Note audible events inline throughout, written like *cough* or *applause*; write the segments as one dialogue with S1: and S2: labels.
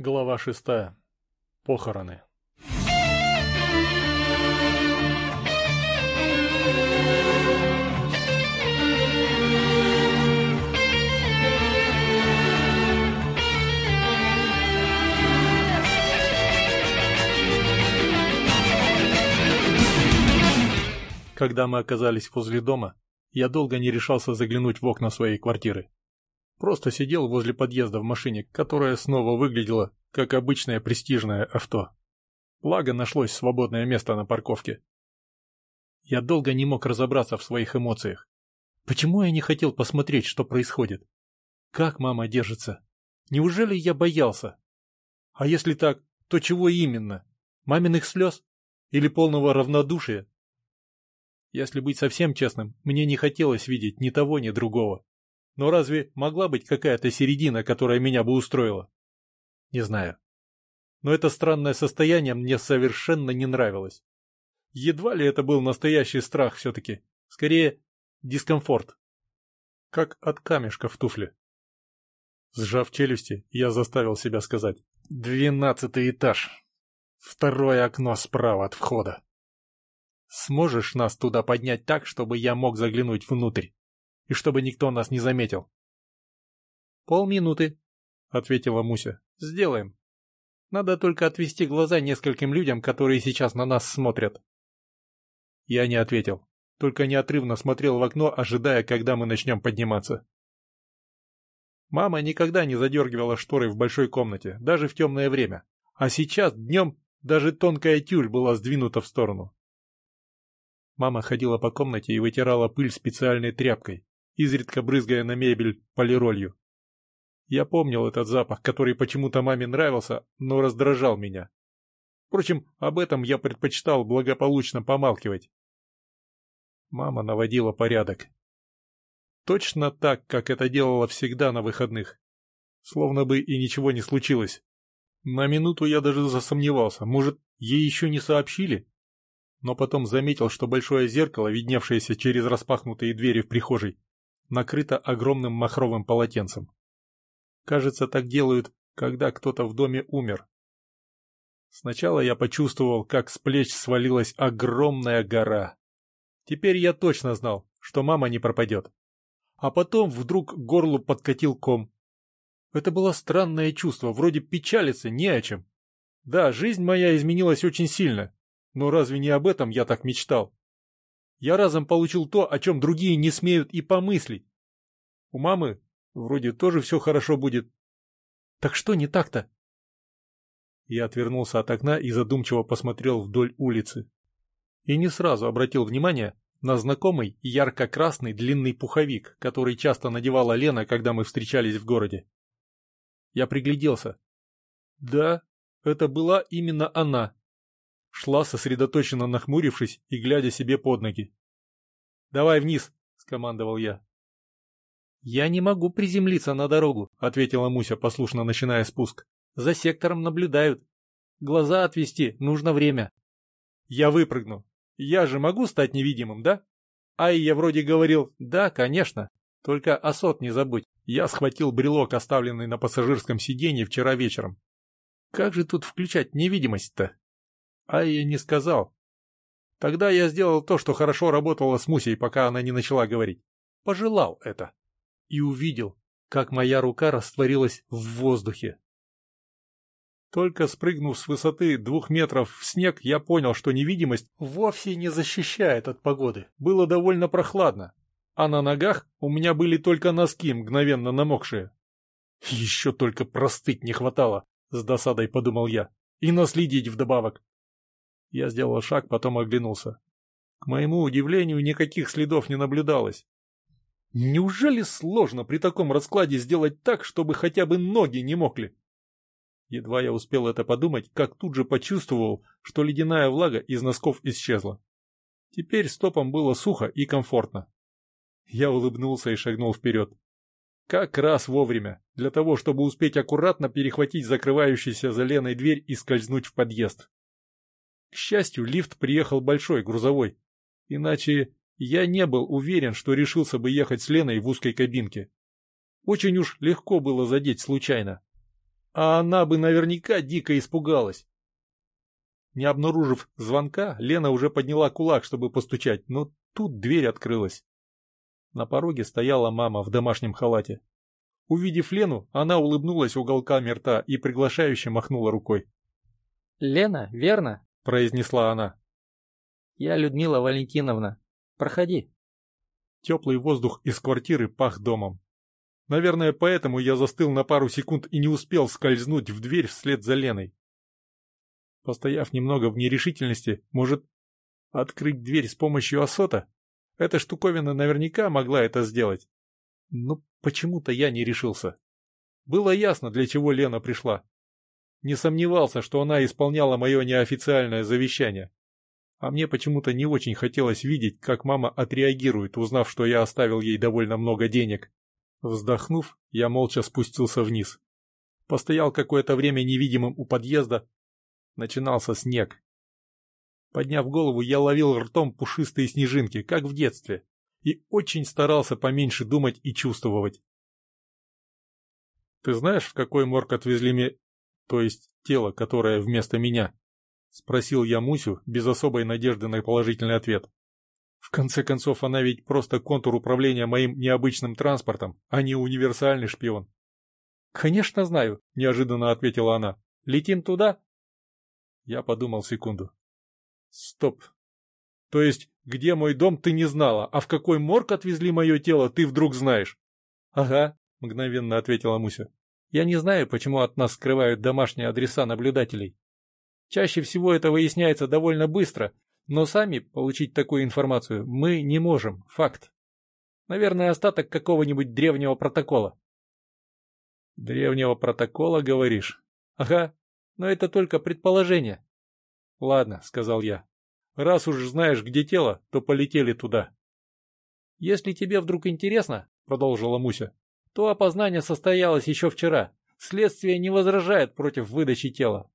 S1: Глава шестая. Похороны. Когда мы оказались возле дома, я долго не решался заглянуть в окна своей квартиры. Просто сидел возле подъезда в машине, которая снова выглядела как обычное престижное авто. Благо нашлось свободное место на парковке. Я долго не мог разобраться в своих эмоциях. Почему я не хотел посмотреть, что происходит? Как мама держится? Неужели я боялся? А если так, то чего именно? Маминых слез? Или полного равнодушия? Если быть совсем честным, мне не хотелось видеть ни того, ни другого. Но разве могла быть какая-то середина, которая меня бы устроила? Не знаю. Но это странное состояние мне совершенно не нравилось. Едва ли это был настоящий страх все-таки. Скорее, дискомфорт. Как от камешка в туфле. Сжав челюсти, я заставил себя сказать. «Двенадцатый этаж. Второе окно справа от входа. Сможешь нас туда поднять так, чтобы я мог заглянуть внутрь?» И чтобы никто нас не заметил. «Полминуты», — ответила Муся. «Сделаем. Надо только отвести глаза нескольким людям, которые сейчас на нас смотрят». Я не ответил, только неотрывно смотрел в окно, ожидая, когда мы начнем подниматься. Мама никогда не задергивала шторы в большой комнате, даже в темное время. А сейчас, днем, даже тонкая тюль была сдвинута в сторону. Мама ходила по комнате и вытирала пыль специальной тряпкой, изредка брызгая на мебель полиролью. Я помнил этот запах, который почему-то маме нравился, но раздражал меня. Впрочем, об этом я предпочитал благополучно помалкивать. Мама наводила порядок. Точно так, как это делала всегда на выходных. Словно бы и ничего не случилось. На минуту я даже засомневался, может, ей еще не сообщили? Но потом заметил, что большое зеркало, видневшееся через распахнутые двери в прихожей, накрыта огромным махровым полотенцем. Кажется, так делают, когда кто-то в доме умер. Сначала я почувствовал, как с плеч свалилась огромная гора. Теперь я точно знал, что мама не пропадет. А потом вдруг горлу подкатил ком. Это было странное чувство, вроде печалиться не о чем. Да, жизнь моя изменилась очень сильно, но разве не об этом я так мечтал? Я разом получил то, о чем другие не смеют и помыслить. У мамы вроде тоже все хорошо будет. Так что не так-то? Я отвернулся от окна и задумчиво посмотрел вдоль улицы. И не сразу обратил внимание на знакомый ярко-красный длинный пуховик, который часто надевала Лена, когда мы встречались в городе. Я пригляделся. Да, это была именно она, шла сосредоточенно нахмурившись и глядя себе под ноги. «Давай вниз!» — скомандовал я. «Я не могу приземлиться на дорогу», — ответила Муся, послушно начиная спуск. «За сектором наблюдают. Глаза отвести нужно время». «Я выпрыгну. Я же могу стать невидимым, да?» Ай, я вроде говорил «да, конечно». Только осот не забудь. Я схватил брелок, оставленный на пассажирском сиденье вчера вечером. Как же тут включать невидимость-то? Айя не сказал. Тогда я сделал то, что хорошо работало с Мусей, пока она не начала говорить. Пожелал это. И увидел, как моя рука растворилась в воздухе. Только спрыгнув с высоты двух метров в снег, я понял, что невидимость вовсе не защищает от погоды. Было довольно прохладно, а на ногах у меня были только носки, мгновенно намокшие. Еще только простыть не хватало, с досадой подумал я, и наследить вдобавок. Я сделал шаг, потом оглянулся. К моему удивлению, никаких следов не наблюдалось. Неужели сложно при таком раскладе сделать так, чтобы хотя бы ноги не мокли? Едва я успел это подумать, как тут же почувствовал, что ледяная влага из носков исчезла. Теперь стопам было сухо и комфортно. Я улыбнулся и шагнул вперед. Как раз вовремя, для того, чтобы успеть аккуратно перехватить закрывающуюся за Леной дверь и скользнуть в подъезд. К счастью, лифт приехал большой, грузовой. Иначе я не был уверен, что решился бы ехать с Леной в узкой кабинке. Очень уж легко было задеть случайно. а она бы наверняка дико испугалась. Не обнаружив звонка, Лена уже подняла кулак, чтобы постучать, но тут дверь открылась. На пороге стояла мама в домашнем халате. Увидев Лену, она улыбнулась уголками рта и приглашающе махнула рукой.
S2: «Лена, верно?»
S1: — произнесла она.
S2: «Я Людмила Валентиновна. Проходи».
S1: Теплый воздух из квартиры пах домом. Наверное, поэтому я застыл на пару секунд и не успел скользнуть в дверь вслед за Леной. Постояв немного в нерешительности, может, открыть дверь с помощью осота? Эта штуковина наверняка могла это сделать. Но почему-то я не решился. Было ясно, для чего Лена пришла. Не сомневался, что она исполняла мое неофициальное завещание. А мне почему-то не очень хотелось видеть, как мама отреагирует, узнав, что я оставил ей довольно много денег. Вздохнув, я молча спустился вниз. Постоял какое-то время невидимым у подъезда. Начинался снег. Подняв голову, я ловил ртом пушистые снежинки, как в детстве, и очень старался поменьше думать и чувствовать. «Ты знаешь, в какой морг отвезли мне... то есть тело, которое вместо меня?» — спросил я Мусю без особой надежды на положительный ответ. В конце концов, она ведь просто контур управления моим необычным транспортом, а не универсальный шпион. «Конечно знаю», — неожиданно ответила она. «Летим туда?» Я подумал секунду. «Стоп. То есть, где мой дом, ты не знала, а в какой морг отвезли мое тело, ты вдруг знаешь?» «Ага», — мгновенно ответила Муся. «Я не знаю, почему от нас скрывают домашние адреса наблюдателей. Чаще всего это выясняется довольно быстро, но сами получить такую информацию мы не можем, факт. Наверное, остаток какого-нибудь древнего протокола. Древнего протокола, говоришь? Ага, но это только предположение. Ладно, сказал я. Раз уж знаешь, где тело, то полетели туда. Если тебе вдруг интересно, продолжила Муся, то опознание состоялось еще вчера. Следствие не возражает против выдачи тела.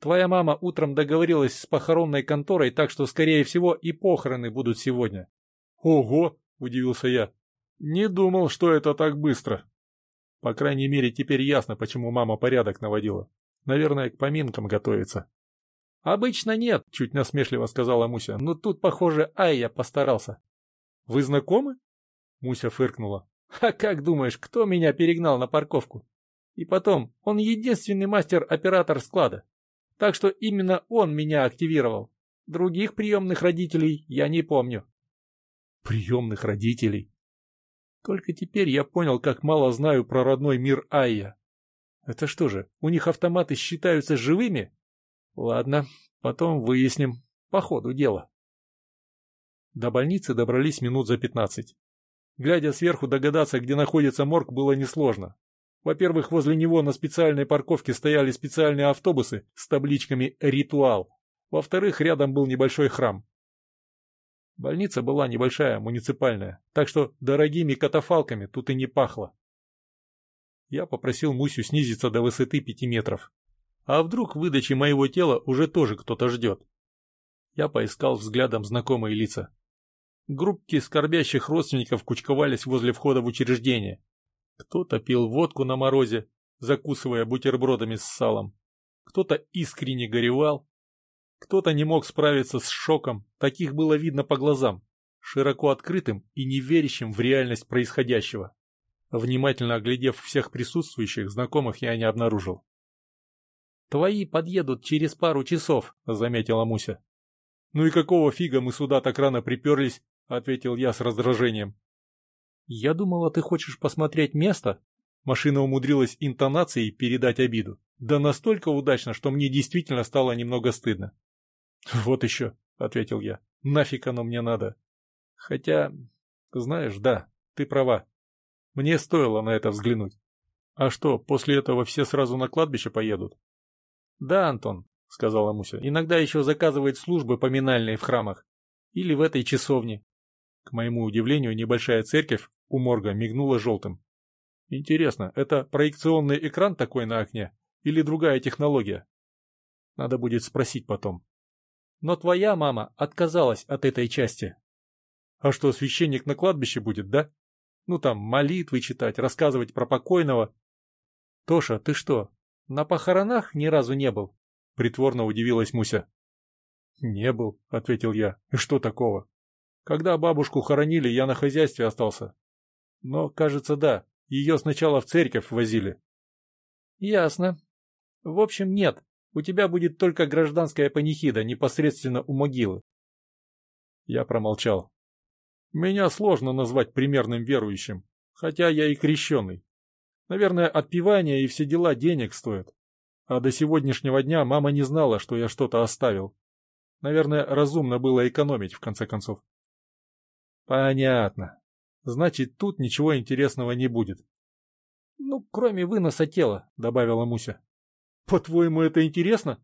S1: Твоя мама утром договорилась с похоронной конторой, так что, скорее всего, и похороны будут сегодня. Ого, удивился я. Не думал, что это так быстро. По крайней мере, теперь ясно, почему мама порядок наводила. Наверное, к поминкам готовится. Обычно нет, чуть насмешливо сказала Муся. Но тут, похоже, Айя постарался. Вы знакомы? Муся фыркнула. А как думаешь, кто меня перегнал на парковку? И потом, он единственный мастер-оператор склада. Так что именно он меня активировал. Других приемных родителей я не помню. Приемных родителей? Только теперь я понял, как мало знаю про родной мир Айя. Это что же, у них автоматы считаются живыми? Ладно, потом выясним. По ходу дела. До больницы добрались минут за пятнадцать. Глядя сверху, догадаться, где находится морг, было несложно. Во-первых, возле него на специальной парковке стояли специальные автобусы с табличками «Ритуал». Во-вторых, рядом был небольшой храм. Больница была небольшая, муниципальная, так что дорогими катафалками тут и не пахло. Я попросил Мусю снизиться до высоты пяти метров. А вдруг выдачи моего тела уже тоже кто-то ждет? Я поискал взглядом знакомые лица. Группки скорбящих родственников кучковались возле входа в учреждение. Кто-то пил водку на морозе, закусывая бутербродами с салом. Кто-то искренне горевал. Кто-то не мог справиться с шоком, таких было видно по глазам, широко открытым и не верящим в реальность происходящего. Внимательно оглядев всех присутствующих, знакомых я не обнаружил. «Твои подъедут через пару часов», — заметила Муся. «Ну и какого фига мы сюда так рано приперлись?» — ответил я с раздражением. «Я думала, ты хочешь посмотреть место?» Машина умудрилась интонацией передать обиду. Да настолько удачно, что мне действительно стало немного стыдно. «Вот еще», — ответил я. «Нафиг оно мне надо?» «Хотя, знаешь, да, ты права. Мне стоило на это взглянуть. А что, после этого все сразу на кладбище поедут?» «Да, Антон», — сказала Муся, — «иногда еще заказывает службы поминальные в храмах. Или в этой часовне. К моему удивлению, небольшая церковь у морга мигнула желтым. Интересно, это проекционный экран такой на окне или другая технология? Надо будет спросить потом. Но твоя мама отказалась от этой части. А что, священник на кладбище будет, да? Ну там, молитвы читать, рассказывать про покойного. Тоша, ты что,
S2: на похоронах ни разу не был?» — притворно удивилась Муся.
S1: «Не был», — ответил я. «И что такого? Когда бабушку хоронили, я на хозяйстве остался. Но, кажется, да, ее сначала в церковь возили».
S2: «Ясно. В общем, нет, у тебя будет только гражданская панихида непосредственно у могилы».
S1: Я промолчал. Меня сложно назвать примерным верующим, хотя я и крещеный. Наверное, отпевание и все дела денег стоят. А до сегодняшнего дня мама не знала, что я что-то оставил. Наверное, разумно было экономить, в конце концов. Понятно. Значит, тут ничего интересного не будет.
S2: Ну, кроме выноса тела, добавила Муся.
S1: По-твоему, это интересно?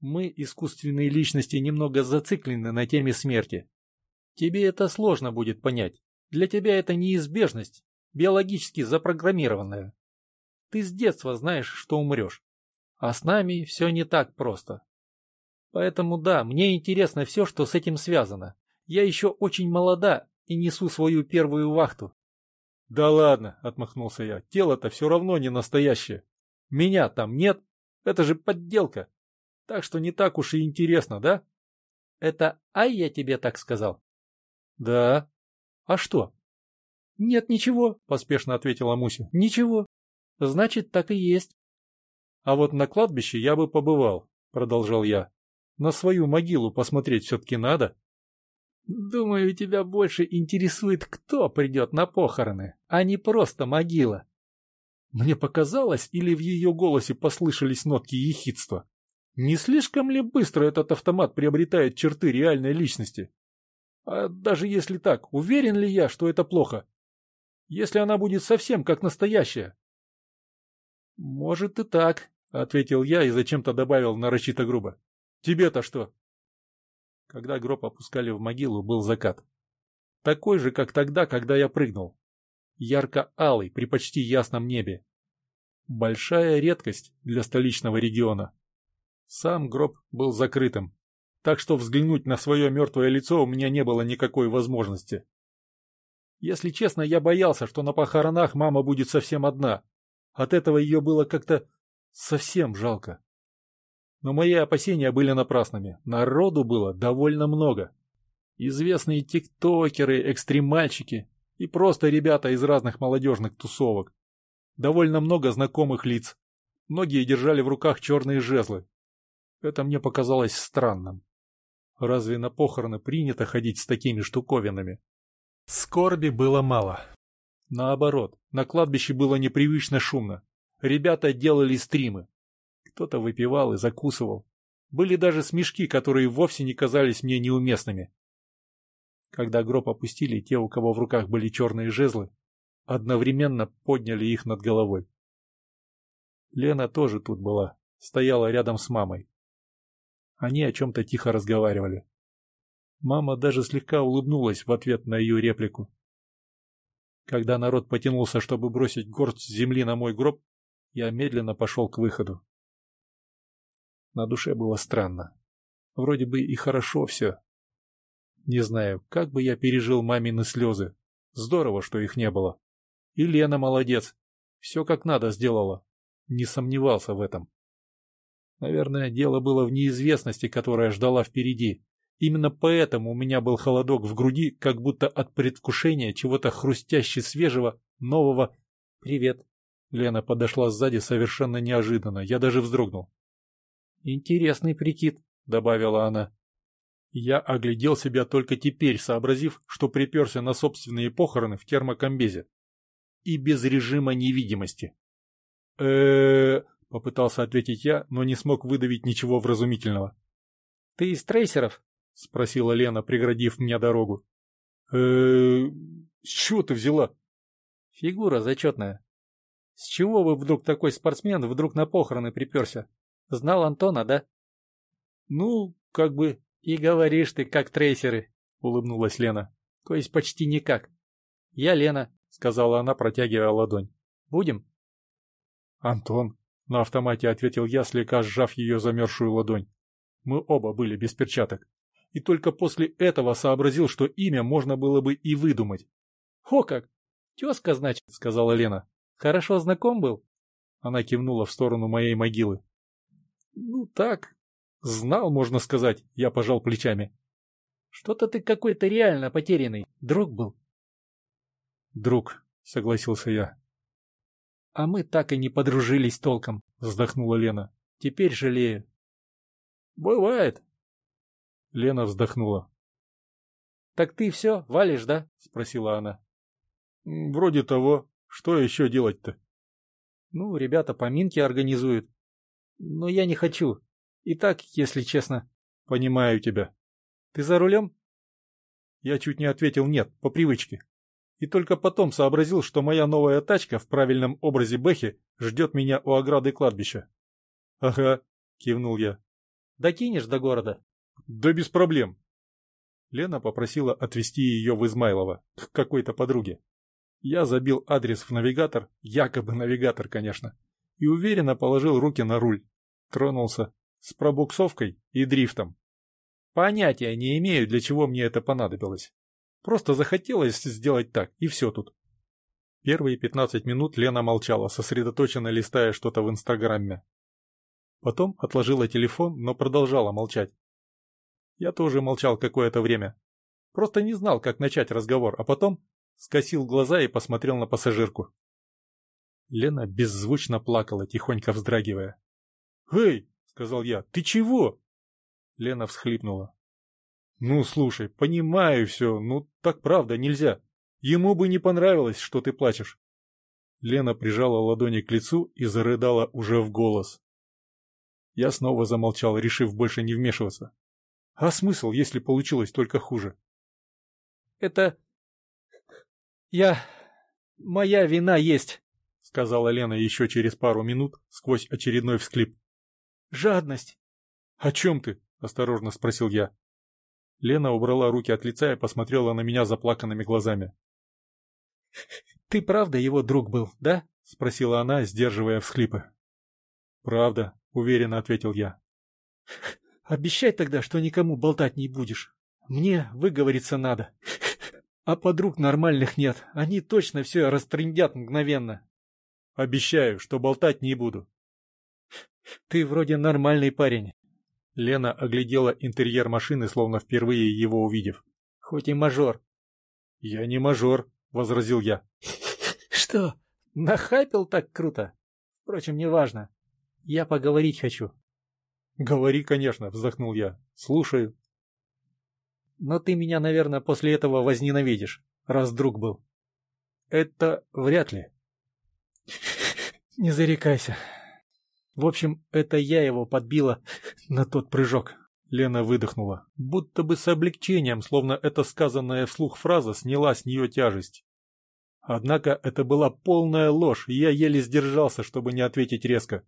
S2: Мы, искусственные личности, немного зациклены на теме смерти. Тебе это сложно будет понять. Для тебя это неизбежность, биологически запрограммированная. Ты с детства знаешь, что умрешь. А с нами все не так просто. Поэтому да, мне интересно все, что с этим связано. Я еще очень молода и несу свою первую вахту.
S1: Да ладно, отмахнулся я, тело-то все равно не настоящее. Меня там нет, это же подделка. Так что не так уж и интересно, да?
S2: Это ай я тебе так сказал?
S1: Да.
S2: А что? Нет, ничего, поспешно ответила Муся. Ничего. Значит, так и есть.
S1: А вот на кладбище я бы побывал, продолжал я. На свою могилу посмотреть все-таки надо.
S2: Думаю, тебя больше интересует, кто придет на похороны, а не просто могила.
S1: Мне показалось, или в ее голосе послышались нотки ехидства. Не слишком ли быстро этот автомат приобретает черты реальной личности? А даже если так, уверен ли я, что это плохо? Если она будет совсем как настоящая?
S2: Может и так, — ответил я и зачем-то добавил нарочито грубо.
S1: Тебе-то что?
S2: Когда гроб опускали в могилу, был закат. Такой же, как тогда, когда я прыгнул. Ярко-алый при почти ясном небе. Большая редкость для столичного региона. Сам гроб был закрытым, так что взглянуть на свое мертвое лицо у меня не было никакой возможности. Если честно, я боялся, что на похоронах мама будет совсем одна. От этого ее было как-то совсем жалко. Но мои опасения были напрасными. Народу было довольно много. Известные тиктокеры, экстремальщики и просто ребята из разных молодежных тусовок. Довольно много знакомых лиц. Многие держали в руках черные жезлы. Это мне показалось странным. Разве на похороны принято ходить с такими штуковинами? Скорби было мало. Наоборот, на кладбище было непривычно шумно. Ребята делали стримы, кто-то выпивал и закусывал. Были даже смешки, которые вовсе не казались мне неуместными. Когда гроб опустили, те, у кого в руках были черные жезлы, одновременно подняли их над головой. Лена тоже тут была, стояла рядом с мамой. Они о чем-то тихо разговаривали. Мама даже слегка улыбнулась в ответ на ее реплику. Когда народ потянулся, чтобы бросить горсть земли на мой гроб, я медленно пошел к выходу. На душе было странно. Вроде бы и хорошо все. Не знаю, как бы я пережил мамины слезы. Здорово, что их не было. И Лена молодец. Все как надо сделала. Не сомневался в этом. Наверное, дело было в неизвестности, которая ждала впереди. Именно поэтому у меня был холодок в груди, как будто от предвкушения чего-то хрустяще свежего, нового. «Привет». Лена подошла сзади совершенно неожиданно. Я даже вздрогнул.
S1: «Интересный прикид», — добавила она. Я оглядел себя только теперь, сообразив, что приперся на собственные похороны в термокомбезе. И без режима невидимости. э попытался ответить я, но не смог выдавить ничего вразумительного.
S2: «Ты из трейсеров?» — спросила Лена, преградив мне дорогу.
S1: э с чего ты взяла?»
S2: «Фигура зачетная. С чего вы вдруг такой спортсмен вдруг на похороны приперся?» Знал Антона, да?
S1: Ну, как бы...
S2: И говоришь ты, как трейсеры, улыбнулась Лена. То есть почти никак. Я Лена, сказала она, протягивая ладонь. Будем?
S1: Антон, на автомате ответил я, слегка сжав ее замерзшую ладонь. Мы оба были без перчаток. И только после этого сообразил, что имя можно было бы и выдумать.
S2: — О как! Тезка, значит, — сказала Лена. — Хорошо знаком был? Она кивнула в сторону моей могилы. Ну так, знал, можно сказать, я пожал плечами.
S3: Что-то ты какой-то реально потерянный. Друг был.
S2: Друг, согласился я.
S3: А мы так и не подружились толком,
S2: вздохнула Лена.
S3: Теперь жалею.
S2: Бывает. Лена вздохнула.
S3: Так ты все, валишь, да?
S2: Спросила она. Вроде того. Что еще делать-то?
S3: Ну, ребята поминки организуют. Но я не хочу. И так, если честно.
S2: Понимаю тебя.
S3: Ты за рулем?
S2: Я чуть не ответил нет, по привычке. И только потом сообразил, что моя новая тачка в правильном образе Бэхи ждет меня у ограды кладбища. «Ага», — кивнул я.
S3: «Докинешь до города?»
S2: «Да без проблем». Лена попросила отвезти ее в Измайлово, к какой-то подруге. Я забил адрес в навигатор, якобы навигатор, конечно, и уверенно положил руки на руль. Тронулся с пробуксовкой и дрифтом. Понятия не имею, для чего мне это понадобилось. Просто захотелось сделать так, и все тут. Первые пятнадцать минут Лена молчала, сосредоточенно листая что-то в Инстаграме. Потом отложила телефон, но продолжала молчать. Я тоже молчал какое-то время. Просто не знал, как начать разговор, а потом скосил глаза и посмотрел на пассажирку. Лена беззвучно плакала, тихонько вздрагивая. «Эй!» — сказал я. «Ты чего?» Лена всхлипнула. «Ну, слушай, понимаю все, ну так правда нельзя. Ему бы не понравилось, что ты плачешь». Лена прижала ладони к лицу и зарыдала уже в голос. Я снова замолчал, решив больше не вмешиваться. А смысл, если получилось только хуже?
S3: «Это «Я... моя вина есть», —
S2: сказала Лена еще через пару минут сквозь очередной всклип.
S3: «Жадность».
S2: «О чем ты?» — осторожно спросил я. Лена убрала руки от лица и посмотрела на меня заплаканными глазами.
S3: «Ты правда его друг был, да?» — спросила она, сдерживая всхлипы.
S2: «Правда», — уверенно ответил я.
S3: «Обещай тогда, что никому болтать не будешь. Мне выговориться надо. А подруг нормальных нет, они точно все растрындят мгновенно.
S2: Обещаю, что болтать не буду.
S3: Ты вроде нормальный парень.
S2: Лена оглядела интерьер машины, словно впервые его увидев.
S3: Хоть и мажор.
S2: Я не мажор, возразил я. *laughs*
S3: Что, нахапил так круто? Впрочем, неважно. Я поговорить хочу.
S2: Говори, конечно, вздохнул я. Слушаю.
S3: Но ты меня, наверное, после этого возненавидишь, раз друг был.
S2: Это вряд ли.
S3: Не зарекайся. В общем, это я его подбила на тот прыжок.
S2: Лена выдохнула, будто бы с облегчением, словно эта сказанная вслух фраза сняла с нее тяжесть. Однако это была полная ложь, и я еле сдержался, чтобы не ответить резко.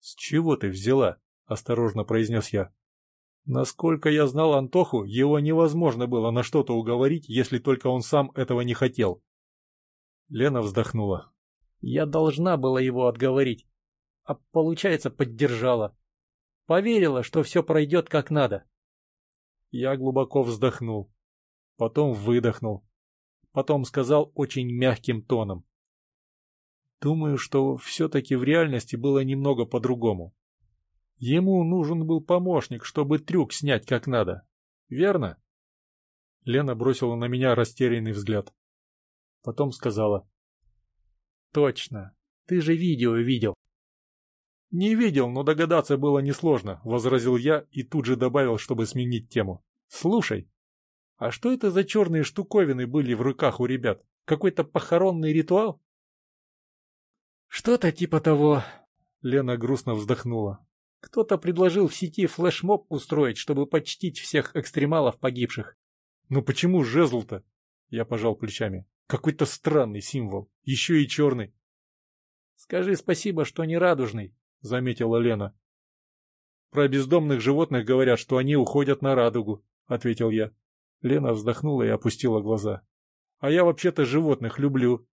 S2: «С чего ты взяла?» — осторожно произнес я. Насколько я знал Антоху, его невозможно было на что-то уговорить, если только он сам этого не хотел. Лена вздохнула.
S3: Я должна была его отговорить, а получается поддержала. Поверила, что все пройдет как надо.
S2: Я глубоко вздохнул, потом выдохнул, потом сказал очень мягким тоном. Думаю, что все-таки в реальности было немного по-другому. Ему нужен был помощник, чтобы трюк снять как надо. Верно? Лена бросила на меня растерянный взгляд. Потом сказала.
S3: Точно. Ты же видео видел.
S2: Не видел, но догадаться было несложно, возразил я и тут же добавил, чтобы сменить тему. Слушай, а что это за черные штуковины были в руках у ребят? Какой-то похоронный ритуал?
S3: Что-то типа того.
S2: Лена грустно вздохнула.
S3: Кто-то предложил в сети флешмоб устроить, чтобы почтить всех экстремалов погибших.
S2: «Ну почему жезл-то?» Я пожал плечами. «Какой-то странный символ. Еще и черный».
S3: «Скажи спасибо, что не радужный», — заметила Лена.
S2: «Про бездомных животных говорят, что они уходят на радугу», — ответил я. Лена вздохнула и опустила глаза. «А я вообще-то животных люблю.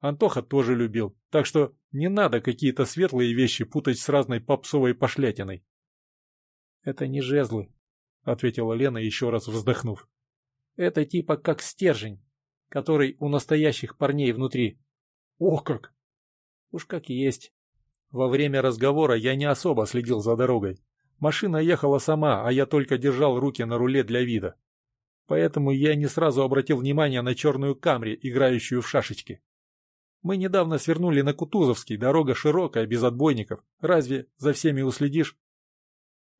S2: Антоха тоже любил, так что не надо какие-то светлые вещи путать с разной попсовой пошлятиной.
S3: — Это не жезлы, — ответила Лена, еще раз вздохнув. — Это типа как стержень, который у настоящих парней внутри.
S2: — О как!
S3: — Уж как есть.
S2: Во время разговора я не особо следил за дорогой. Машина ехала сама, а я только держал руки на руле для вида. Поэтому я не сразу обратил внимание на черную Камри, играющую в шашечки. Мы недавно свернули на Кутузовский, дорога широкая, без отбойников. Разве за всеми уследишь?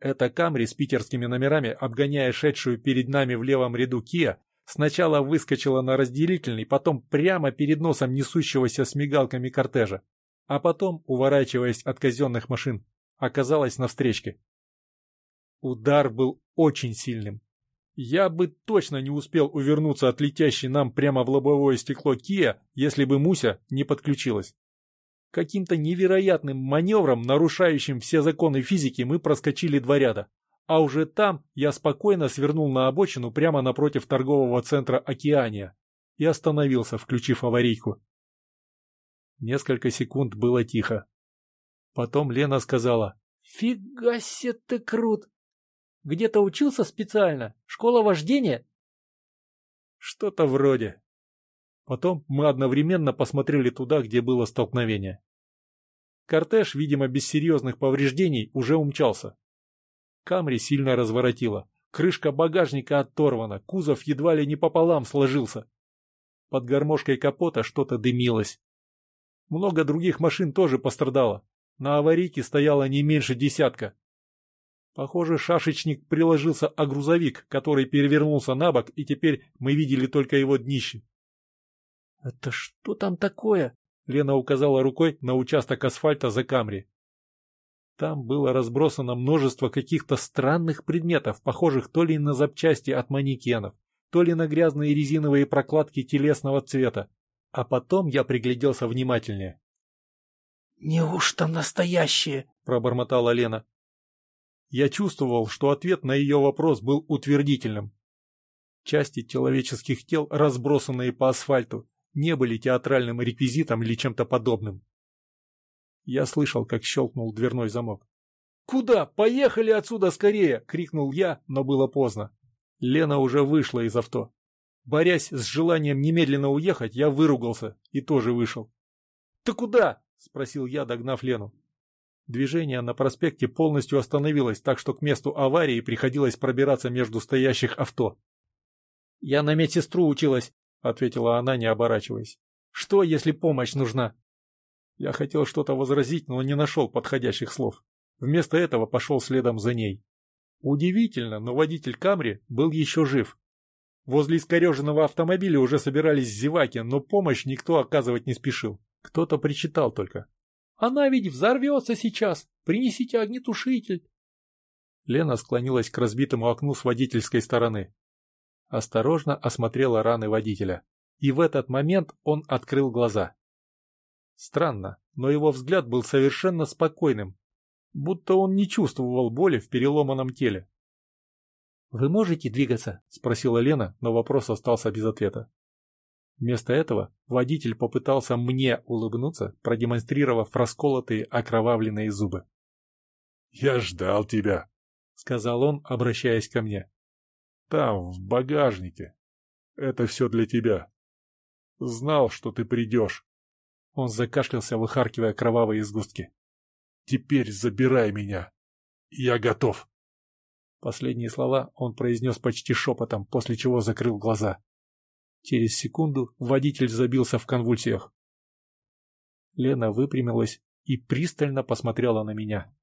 S2: Эта Камри с питерскими номерами, обгоняя шедшую перед нами в левом ряду Киа, сначала выскочила на разделительный, потом прямо перед носом несущегося с мигалками кортежа, а потом, уворачиваясь от казенных машин, оказалась на встречке. Удар был очень сильным. Я бы точно не успел увернуться от летящей нам прямо в лобовое стекло Кия, если бы Муся не подключилась. Каким-то невероятным маневром, нарушающим все законы физики, мы проскочили два ряда. А уже там я спокойно свернул на обочину прямо напротив торгового центра «Океания» и остановился, включив аварийку. Несколько секунд было тихо. Потом Лена сказала «Фига себе ты крут! Где-то учился специально? Школа вождения? Что-то вроде. Потом мы одновременно посмотрели туда, где было столкновение. Кортеж, видимо, без серьезных повреждений, уже умчался. Камри сильно разворотило. Крышка багажника оторвана, кузов едва ли не пополам сложился. Под гармошкой капота что-то дымилось. Много других машин тоже пострадало. На аварийке стояло не меньше десятка. Похоже, шашечник приложился о грузовик, который перевернулся на бок, и теперь мы видели только его днище. — Это что там такое? — Лена указала рукой на участок асфальта за камри. Там было разбросано множество каких-то странных предметов, похожих то ли на запчасти от манекенов, то ли на грязные резиновые прокладки телесного цвета. А потом я пригляделся внимательнее. — Неужто настоящие? — пробормотала Лена. Я чувствовал, что ответ на ее вопрос был утвердительным. Части человеческих тел, разбросанные по асфальту, не были театральным реквизитом или чем-то подобным. Я слышал, как щелкнул дверной замок. «Куда? Поехали отсюда скорее!» — крикнул я, но было поздно. Лена уже вышла из авто. Борясь с желанием немедленно уехать, я выругался и тоже вышел. «Ты куда?» — спросил я, догнав Лену. Движение на проспекте полностью остановилось, так что к месту аварии приходилось пробираться между стоящих авто. «Я на медсестру училась», — ответила она, не оборачиваясь. «Что, если помощь нужна?» Я хотел что-то возразить, но не нашел подходящих слов. Вместо этого пошел следом за ней. Удивительно, но водитель Камри был еще жив. Возле искореженного автомобиля уже собирались зеваки, но помощь никто оказывать не спешил. Кто-то причитал только. Она ведь взорвется сейчас. Принесите огнетушитель. Лена склонилась к разбитому окну с водительской стороны. Осторожно осмотрела раны водителя. И в этот момент он открыл глаза. Странно, но его взгляд был совершенно спокойным, будто он не чувствовал боли в переломанном теле. «Вы можете двигаться?» — спросила Лена, но вопрос остался без ответа. Вместо этого водитель попытался мне улыбнуться, продемонстрировав расколотые окровавленные зубы.
S4: «Я ждал тебя», — сказал он, обращаясь ко мне. «Там, в багажнике. Это все для тебя. Знал, что ты придешь».
S2: Он закашлялся, выхаркивая кровавые сгустки.
S4: «Теперь забирай меня. Я готов».
S2: Последние слова он произнес почти шепотом, после чего закрыл глаза. Через секунду водитель забился в конвульсиях. Лена выпрямилась и пристально посмотрела на меня.